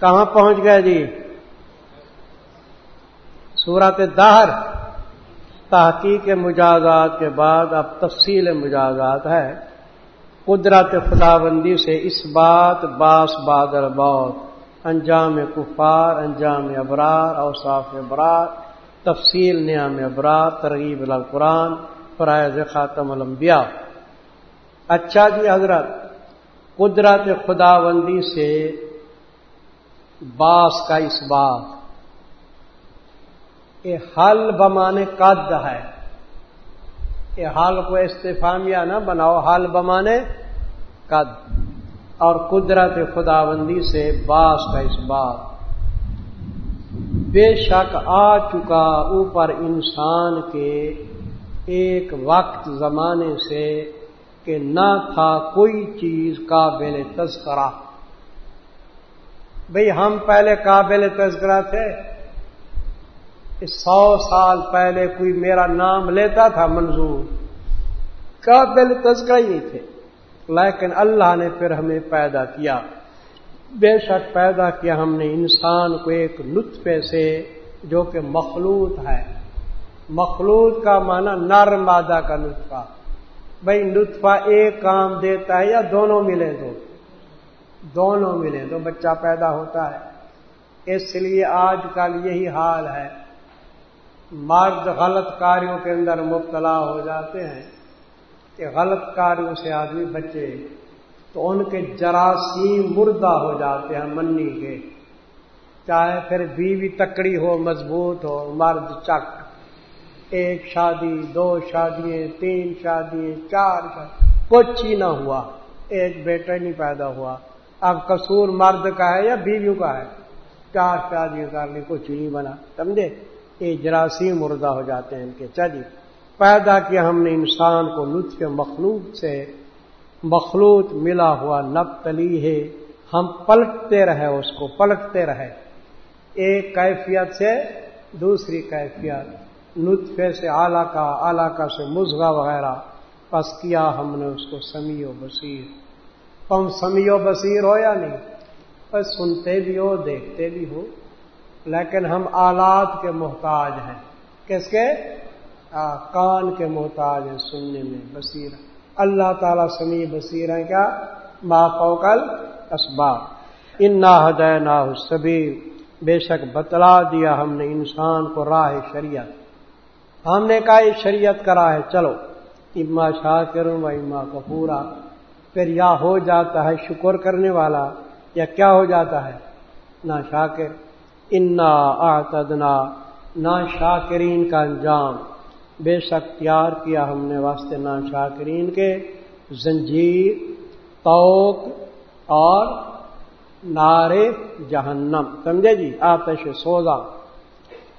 کہاں پہنچ گئے جی؟ صورت دہر، تحقیق مجازات کے بعد اب تفصیل مجازات ہے۔ قدرت خدا بندی سے اس بات باس بادر بہت انجام کفار، انجام ابرار، اوصاف ابرار، تفصیل نیام ابرار، ترغیب القرآن فرائض خاتم الانبیاء۔ اچھا جی حضرت، قدرت خدا بندی سے باس کا اس بات۔ یہ حل بمانے قد ہے۔ یہ حال کو استفامیہ نہ بناؤ، حل بمانے قد۔ اور قدرت خدا بندی سے باس کا اس بات۔ بے شک آ چکا اوپر انسان کے ایک وقت زمانے سے کہ نہ تھا کوئی چیز قابل تذکرہ۔ بھئی ہم پہلے قابل تذکرہ تھے۔ سو سال پہلے کوئی میرا نام لیتا تھا منظور۔ قابل تذکرہ ہی تھے۔ لیکن اللہ نے پھر ہمیں پیدا کیا۔ بے شک پیدا کیا ہم نے انسان کو ایک لطفے سے جو کہ مخلوط ہے۔ مخلوط کا معنی نر مادہ کا نطفہ۔ بھائی نطفہ ایک کام دیتا ہے یا دونوں ملے تو دونوں ملے تو بچہ پیدا ہوتا ہے۔ اس لیے آج کل یہی حال ہے۔ مرد غلط کاریوں کے اندر مبتلا ہو جاتے ہیں کہ غلط کاریوں سے آدمی بچے تو ان کے جراثیم مردہ ہو جاتے ہیں منی کے۔ چاہے پھر بیوی تکڑی ہو، مضبوط ہو، مرد چک۔ ایک شادی، دو شادیاں، تین شادی چار شادی کچھ ہی نہ ہوا۔ ایک بیٹا نہیں پیدا ہوا۔ اب قصور مرد کا ہے یا بیویوں کا ہے؟ چار شادیاں کر لی کچھ نہیں بنا۔ سمجھے؟ یہ جراثیم مردہ ہو جاتے ہیں ان کے۔ چلی پیدا کیا ہم نے انسان کو لطف مخلوط سے؟ مخلوط ملا ہوا نب تلی ہے۔ ہم پلٹتے رہے، اس کو پلٹتے رہے۔ ایک کیفیت سے دوسری کیفیت۔ نطفے سے اعلی کا اعلی کا سے مزغہ وغیرہ۔ پس کیا ہم نے اس کو سمی و بصیر۔ تم سمی و بصیر ہو یا نہیں؟ بس سنتے بھی ہو، دیکھتے بھی ہو۔ لیکن ہم آلات کے محتاج ہیں۔ کس کے؟ کان کے محتاج ہیں سننے میں، بصیر۔ اللہ تعالیٰ سمی بصیر ہیں کیا؟ ما فوکل اسباب ان نہ ہدے نہ بے شک بتلا دیا ہم نے انسان کو راہ شریعت۔ ہم نے کہا یہ شریعت کرا ہے، چلو۔ اما شاہ کروں و اما کپورا پھر یا ہو جاتا ہے شکر کرنے والا یا کیا ہو جاتا ہے؟ نہ شاکر۔ انا آتدنا نا شاکرین کا انجام۔ بے شک تیار کیا ہم نے واسطے نا شاکرین کے۔ زنجیر، توک اور نارے جہنم۔ سمجھے جی؟ آتش سوزا۔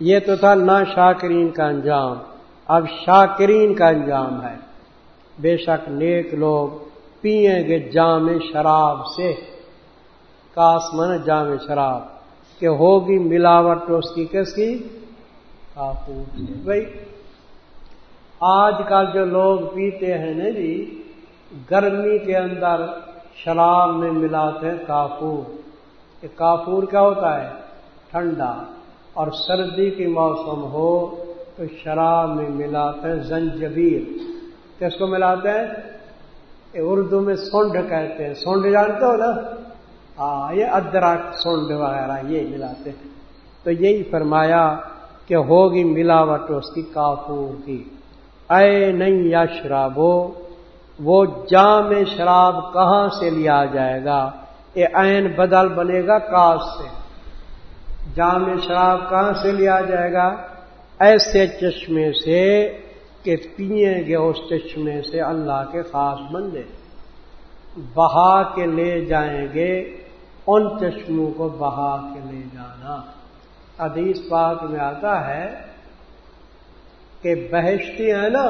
یہ تو تھا نا شاکرین کا انجام۔ اب شاکرین کا انجام ہے۔ بے شک نیک لوگ پیئیں گے جام شراب سے۔ کاسمن جام شراب۔ کہ ہوگی ملاوٹ اس کی کس کی؟ بھائی آج کل جو لوگ پیتے ہیں نا جی گرمی کے اندر شراب میں ملاتے ہیں کافور یہ کافور کیا ہوتا ہے؟ ٹھنڈا۔ اور سردی کی موسم ہو تو شراب میں ملاتے ہیں زنجبیر کس کو ملاتے ہیں؟ اردو میں سونڈ کہتے ہیں۔ سونڈ جانتے ہو نا؟ ہاں یہ ادرک سونڈ وغیرہ یہ ملاتے ہیں۔ تو یہی فرمایا کہ ہوگی ملاوٹ اس کی کافور کی۔ اے نہیں یا شرابو، وہ جام شراب کہاں سے لیا جائے گا؟ یہ عین بدل بنے گا کاس سے۔ جام شراب کہاں سے لیا جائے گا؟ ایسے چشمے سے کہ پیئیں گے اس چشمے سے اللہ کے خاص بندے۔ بہا کے لے جائیں گے ان چشموں کو بہا کے لے جانا۔ حدیث پاک میں آتا ہے کہ بہشتی ہیں نا،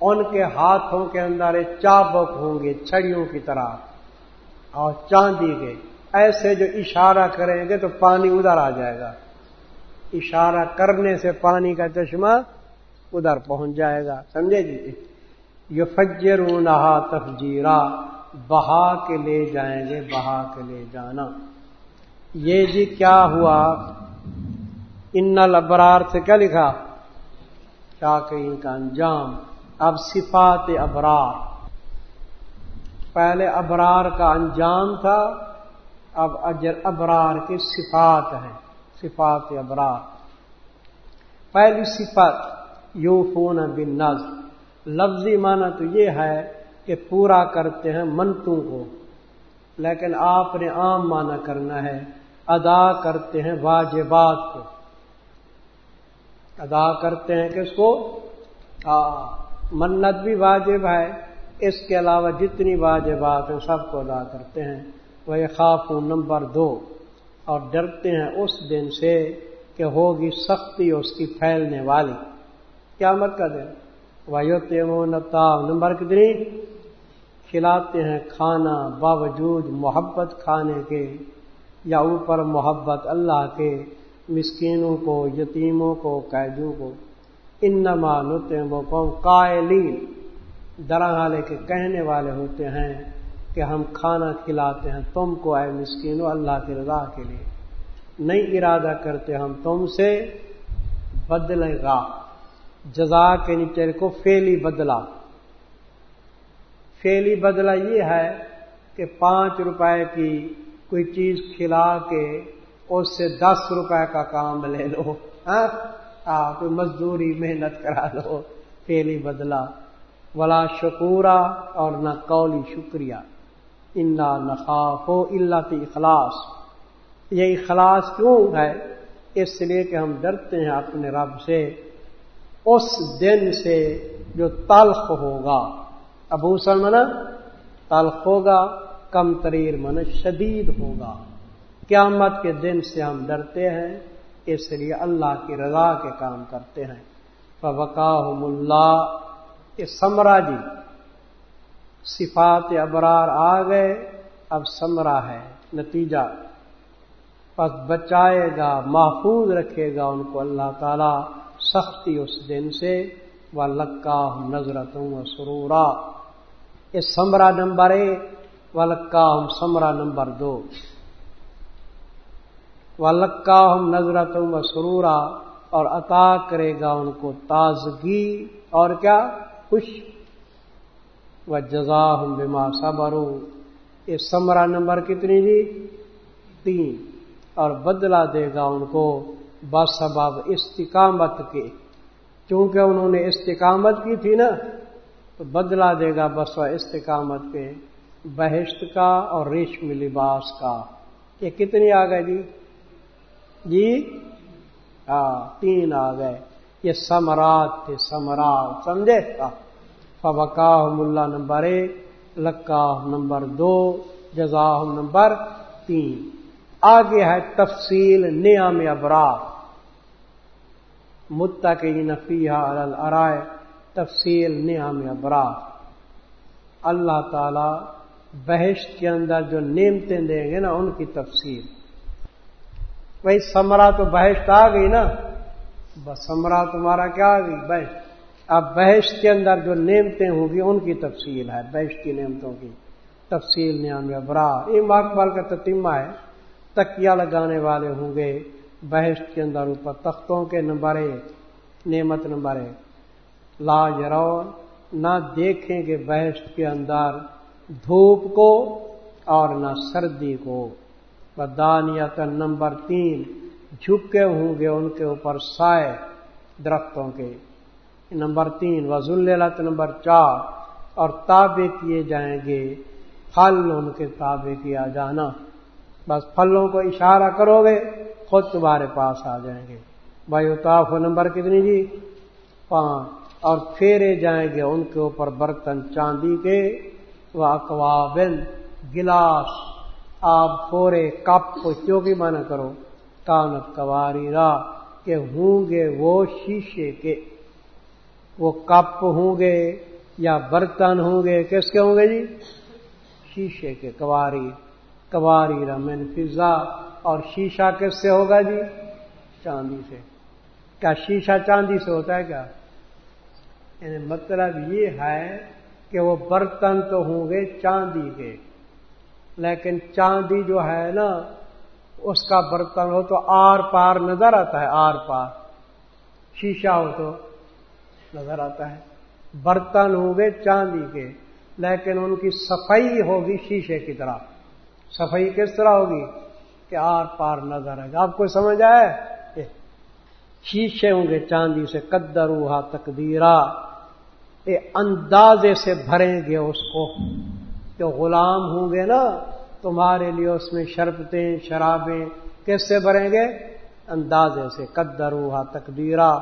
ان کے ہاتھوں کے اندر چابک ہوں گے چھڑیوں کی طرح، اور چاندی کے۔ ایسے جو اشارہ کریں گے تو پانی ادھر آ جائے گا۔ اشارہ کرنے سے پانی کا چشمہ ادھر پہنچ جائے گا۔ سمجھے جی؟ یہ فجر تفجیرا، بہا کے لے جائیں گے، بہا کے لے جانا۔ یہ جی کیا ہوا؟ ان الابرار سے کیا لکھا؟ کیا کہ ان کا انجام؟ اب صفات ابرار۔ پہلے ابرار کا انجام تھا، اب اجر ابرار کی صفات ہیں، صفات ابرار۔ پہلی صفت یو فون بن نز لفظی معنی تو یہ ہے کہ پورا کرتے ہیں منتوں کو، لیکن آپ نے عام معنی کرنا ہے ادا کرتے ہیں واجبات کو۔ ادا کرتے ہیں کس کو؟ منت بھی واجب ہے، اس کے علاوہ جتنی واجبات ہیں سب کو ادا کرتے ہیں۔ وہ خاف نمبر دو۔ اور ڈرتے ہیں اس دن سے کہ ہوگی سختی اس کی پھیلنے والی۔ کیا مت کا دن۔ وہ نمبر کتنی؟ کھلاتے ہیں کھانا باوجود محبت کھانے کے یا اوپر محبت اللہ کے، مسکینوں کو، یتیموں کو، قیدوں کو۔ ان نما نتے قوم قائلین۔ درا کے کہنے والے ہوتے ہیں کہ ہم کھانا کھلاتے ہیں تم کو، اے مسکینوں، اللہ کی رضا کے لیے۔ نہیں ارادہ کرتے ہم تم سے، بدلے گا جزا کے نیچے کو فیلی بدلا فیلی بدلا یہ ہے کہ پانچ روپے کی کوئی چیز کھلا کے اس سے دس روپے کا کام لے لو۔ ہاں؟ کوئی مزدوری محنت کرا لو۔ پھیلی بدلا ولا شکورا اور نہ قولی شکریہ۔ انا نخاف ہو اللہ کی اخلاص یہ اخلاص کیوں ہے؟ اس لیے کہ ہم ڈرتے ہیں اپنے رب سے۔ اس دن سے جو تلخ ہوگا۔ ابو سلمنا تلخ ہوگا، کم تریر من شدید ہوگا۔ قیامت کے دن سے ہم ڈرتے ہیں، اس لیے اللہ کی رضا کے کام کرتے ہیں۔ فوقاہم اللہ یہ سمرا جی صفات ابرار آ گئے، اب سمرا ہے، نتیجہ۔ پس بچائے گا، محفوظ رکھے گا ان کو اللہ تعالی۔ سختی اس دن سے وہ لکا نظرتوں و سرورا یہ سمرا نمبر ایک و لکا سمرا نمبر دو۔ لکا ہم نظرت و سرورا اور عطا کرے گا ان کو تازگی اور کیا؟ خوش۔ و جزا ہم بیما صبرو یہ سمرا نمبر کتنی جی تین۔ اور بدلا دے گا ان کو بسباب استقامت کے چونکہ انہوں نے استقامت کی تھی نا، تو بدلا دے گا بس استقامت پہ بہشت کا اور ریشم لباس کا۔ یہ کتنی آ گئے جی؟ جی؟ ہاں تین آ گئے۔ یہ سمرات تھے سمرات سمجھے؟ فبکا ملا نمبر ایک لکا نمبر دو جزا نمبر تین۔ آگے ہے تفصیل نیام ابرا متا کے نفیہ الرائے تفصیل نیام ابرا اللہ تعالی بحث کے اندر جو نیمتے دیں گے نا، ان کی تفصیل۔ بھائی سمرا تو بحث آ گئی نا۔ بس سمرا تمہارا کیا آ گئی؟ بحث اب بحث کے اندر جو نعمتیں ہوں گی، ان کی تفصیل ہے بحث کی نعمتوں کی۔ تفصیل نعم برا۔ یہ ماکبال کا تتیمہ ہے تکیا لگانے والے ہوں گے۔ بحث کے اندر اوپر تختوں کے نمبر ایک نعمت نمبر ایک لا جرو نہ دیکھیں گے بحث کے اندر دھوپ کو اور نہ سردی کو۔ بدانیت نمبر تین، جھکے ہوں گے ان کے اوپر سائے درختوں کے۔ نمبر تین وزلت نمبر چار، اور تابے کیے جائیں گے۔ پھل ان کے تابے کیا جانا۔ بس پھلوں کو اشارہ کرو گے۔ خود تمہارے پاس آ جائیں گے۔ بھائی اتاف نمبر کتنی جی پانچ۔ اور پھیرے جائیں گے ان کے اوپر برتن چاندی کے۔ وہ اقوابل گلاس۔ آپ فورے کپ کیوں کی مانا کرو۔ کانت کواری را کہ ہوں گے وہ شیشے کے۔ وہ کپ ہوں گے یا برتن ہوں گے؟ کس کے ہوں گے جی؟ شیشے کے کواری۔ کواری رمن فضا اور شیشہ کس سے ہوگا جی؟ چاندی سے. کیا شیشہ چاندی سے ہوتا ہے کیا؟ یعنی مطلب یہ ہے کہ وہ برتن تو ہوں گے چاندی کے. لیکن چاندی جو ہے نا، اس کا برتن ہو تو آر پار نظر آتا ہے، آر پار. شیشہ ہو تو نظر آتا ہے. برتن ہوں گے چاندی کے، لیکن ان کی صفائی ہوگی شیشے کی طرح صفائی کس طرح ہوگی؟ کہ آر پار نظر آئے گا۔ آپ کو سمجھ آئے؟ شیشے ہوں گے، چاندی سے قدر ہوا تقدیرا۔ یہ اندازے سے بھریں گے اس کو۔ جو غلام ہوں گے نا، تمہارے لیے اس میں شربتیں، شرابیں کس سے بھریں گے؟ اندازے سے۔ قدر ہوا تقدیرا۔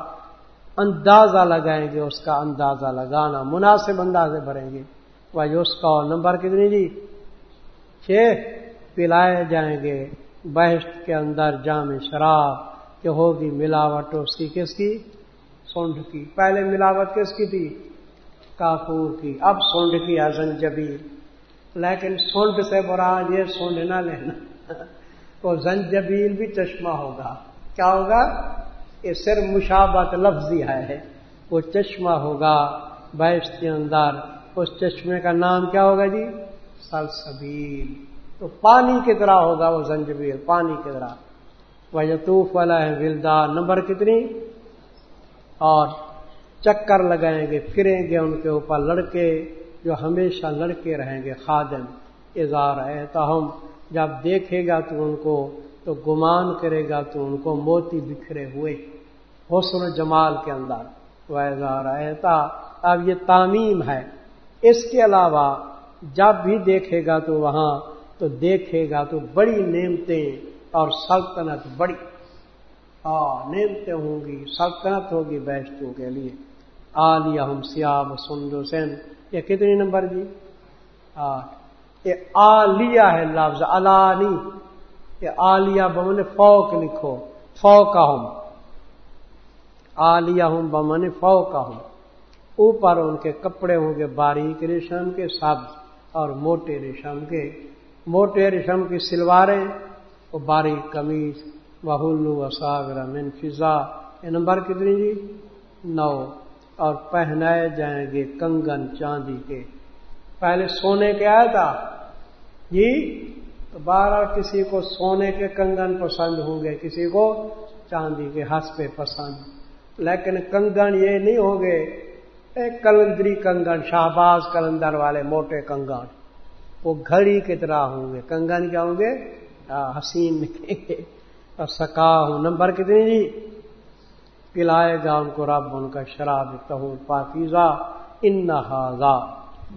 اندازہ لگائیں گے اس کا اندازہ لگانا۔ مناسب اندازے بھریں گے۔ بھائی اس کا نمبر کتنی جی؟ چھ۔ پلائے جائیں گے۔ بہشت کے اندر جامع شراب، کہ ہوگی ملاوٹ۔ اس کی کس کی؟ سونڈ کی۔ پہلے ملاوٹ کس کی تھی؟ کافور کی۔ اب سونڈ کی ازن جبی۔ لیکن سونڈ سے برا یہ سونڈ نہ لینا۔ وہ زنجبیل بھی چشمہ ہوگا۔ کیا ہوگا؟ یہ صرف مشابت لفظی ہے۔ وہ چشمہ ہوگا بیش کے اندر۔ اس چشمے کا نام کیا ہوگا جی؟ سلسبیل۔ تو پانی کی طرح ہوگا وہ زنجبیل، پانی کی طرح۔ وہ یتوف والا ہے ولدا نمبر کتنی؟ اور چکر لگائیں گے، پھریں گے ان کے اوپر لڑکے جو ہمیشہ لڑکے رہیں گے، خادم۔ اظہار ہے تو ہم جب دیکھے گا تو ان کو، تو گمان کرے گا تو ان کو موتی بکھرے ہوئے، حسن جمال کے اندر۔ وہ اظہار رہتا اب یہ تعمیم ہے۔ اس کے علاوہ جب بھی دیکھے گا تو وہاں تو دیکھے گا تو بڑی نعمتیں اور سلطنت بڑی۔ ہاں نعمتیں ہوں گی، سلطنت ہوگی بیشتوں کے لیے۔ آلیہ ہم سیاب سندو سین۔ یہ کتنی نمبر جی؟ آٹھ۔ یہ ہے لفظ الانی یہ آلیہ بمن فوق لکھو فوق ہم آلیہ ہوں بمن فوق ہوں اوپر ان کے کپڑے ہوں گے باریک ریشم کے، سبز اور موٹے ریشم کے۔ موٹے ریشم کی سلواریں، وہ باریک قمیض وہلو وساگر من فضا۔ یہ نمبر کتنی جی؟ نو۔ اور پہنائے جائیں گے کنگن چاندی کے۔ پہلے سونے کے آیا تھا؟ جی؟ تو بارہ کسی کو سونے کے کنگن پسند ہوں گے، کسی کو چاندی کے ہنس پہ پسند۔ لیکن کنگن یہ نہیں ہوں گے، ایک کلندری کنگن، شہباز کلندر والے موٹے کنگن۔ وہ گھڑی کی طرح ہوں گے۔ کنگن کیا ہوں گے؟ حسین نکلیں گے اور سکا ہوں۔ نمبر کتنی جی؟ پلائے گا ان کو رب، ان کا شراب۔ تہور پاکیزہ۔ ان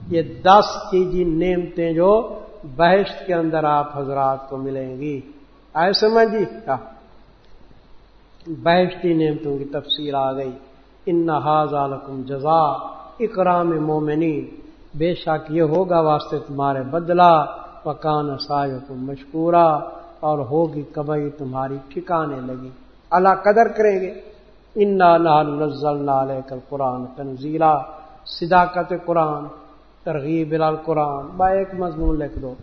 یہ دس چیزیں جی نعمتیں جو بحث کے اندر آپ حضرات کو ملیں گی۔ آئے سمجھ جی؟ ہاں۔ کیا بحثی نعمتوں کی تفصیل آ گئی۔ ان ذالکم جزا اکرام مومنی بے شک یہ ہوگا واسطے تمہارے بدلا پکان سایہ تم مشکورہ اور ہوگی کبئی تمہاری ٹھکانے لگی۔ اللہ قدر کریں گے۔ نال کل قرآن تنزیلا صداقت قرآن، ترغیب لال قرآن با ایک مضمون لکھ دو۔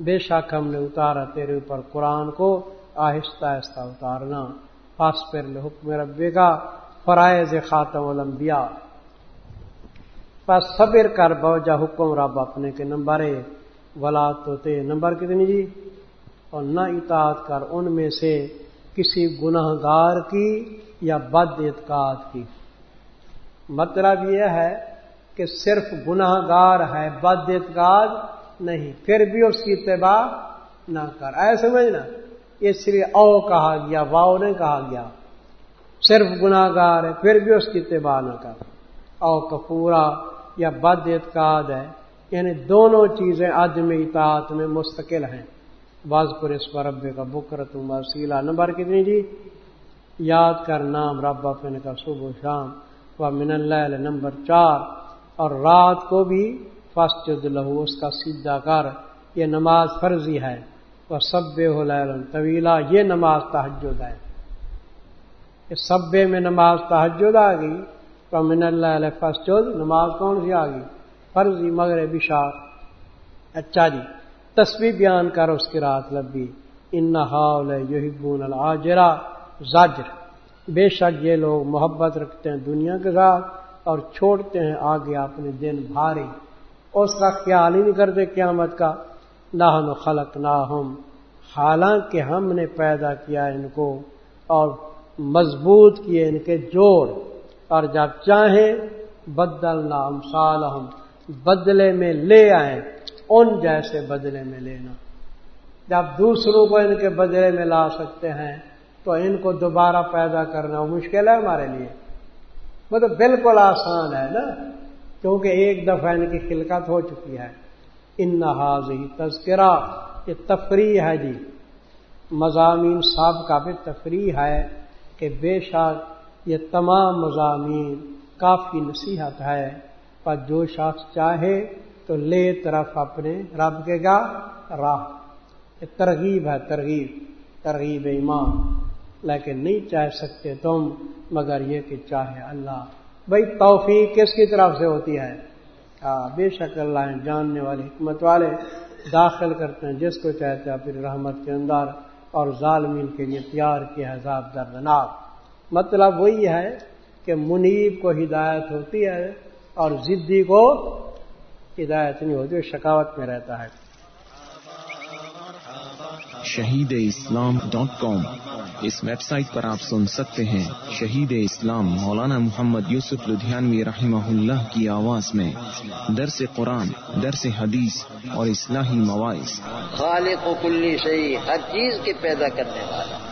بے شک ہم نے اتارا تیرے اوپر قرآن کو، آہستہ آہستہ اتارنا۔ پاس پر حکم ربے کا، فرائض خاتم الانبیاء۔ پس صبر کر بوجہ حکم رب اپنے کے نمبر ولا تو تے نمبر کتنی جی؟ اور نہ اطاعت کر ان میں سے کسی گناہ گار کی یا بد اعتقاد کی۔ مطلب یہ ہے کہ صرف گناہ گار ہے، بد اعتقاد نہیں، پھر بھی اس کی اتباع نہ کر۔ ایسے سمجھنا؟ اس لیے او کہا گیا، واؤ نہیں کہا گیا۔ صرف گناہ گار ہے، پھر بھی اس کی اتباع نہ کر۔ او کپورا یا بد اعتقاد ہے یعنی دونوں چیزیں عدم اطاعت میں مستقل ہیں۔ باز پر اس پر ربے کا بکرت وسیلہ۔ نمبر کتنی جی؟ یاد کر نام رب اپنے کا صبح شام۔ و من اللہ نمبر چار۔ اور رات کو بھی فسٹ لہو، اس کا سیدھا کر۔ یہ نماز فرضی ہے۔ وہ سب طویلا یہ نماز تحجد ہے۔ سبے میں نماز تحجد آ گئی۔ تو من اللہ فسجد نماز کون سی آ گئی؟ فرضی مگر بشار اچھا جی تصویر بیان کر، اس کی رات لبی۔ ان یحبون العاجرہ زجر بے شک یہ لوگ محبت رکھتے ہیں دنیا کے ساتھ اور چھوڑتے ہیں آگے اپنے دن بھاری۔ اس کا خیال ہی نہیں کرتے قیامت کا۔ نہ خلق نہ ہم حالانکہ ہم نے پیدا کیا ان کو اور مضبوط کیے ان کے جوڑ۔ اور جب چاہیں بدل نام سال ہم بدلے میں لے آئیں، ان جیسے بدلے میں لینا۔ جب دوسروں کو ان کے بدلے میں لا سکتے ہیں، تو ان کو دوبارہ پیدا کرنا مشکل ہے ہمارے لیے۔ وہ تو بالکل آسان ہے نا، کیونکہ ایک دفعہ ان کی خلکت ہو چکی ہے۔ ان نہازی تذکرہ، یہ تفریح ہے جی۔ مضامین صاحب کا بھی تفریح ہے کہ بے شک یہ تمام مضامین کافی نصیحت ہے۔ پر جو شخص چاہے تو لے طرف اپنے رب کے گا راہ۔ یہ ترغیب ہے، ترغیب ترغیب ایمان۔ لیکن نہیں چاہ سکتے تم، مگر یہ کہ چاہے اللہ۔ بھائی توفیق کس کی طرف سے ہوتی ہے؟ ہاں، بے شک اللہ جاننے والے حکمت والے داخل کرتے ہیں۔ جس کو چاہتے ہیں پھر رحمت کے اندر اور ظالمین کے لیے پیار کے عذاب دردناک۔ مطلب وہی ہے کہ منیب کو ہدایت ہوتی ہے اور ضدی کو ہدایت نہیں ہوتی شکاوت میں رہتا ہے۔ شہید اسلام ڈاٹ کام اس ویب سائٹ پر آپ سن سکتے ہیں شہید اسلام مولانا محمد یوسف لدھیانوی رحمہ اللہ کی آواز میں درس قرآن درس حدیث اور اصلاحی مواعث۔ خالق و کلی صحیح ہر چیز کے پیدا کرنے والا۔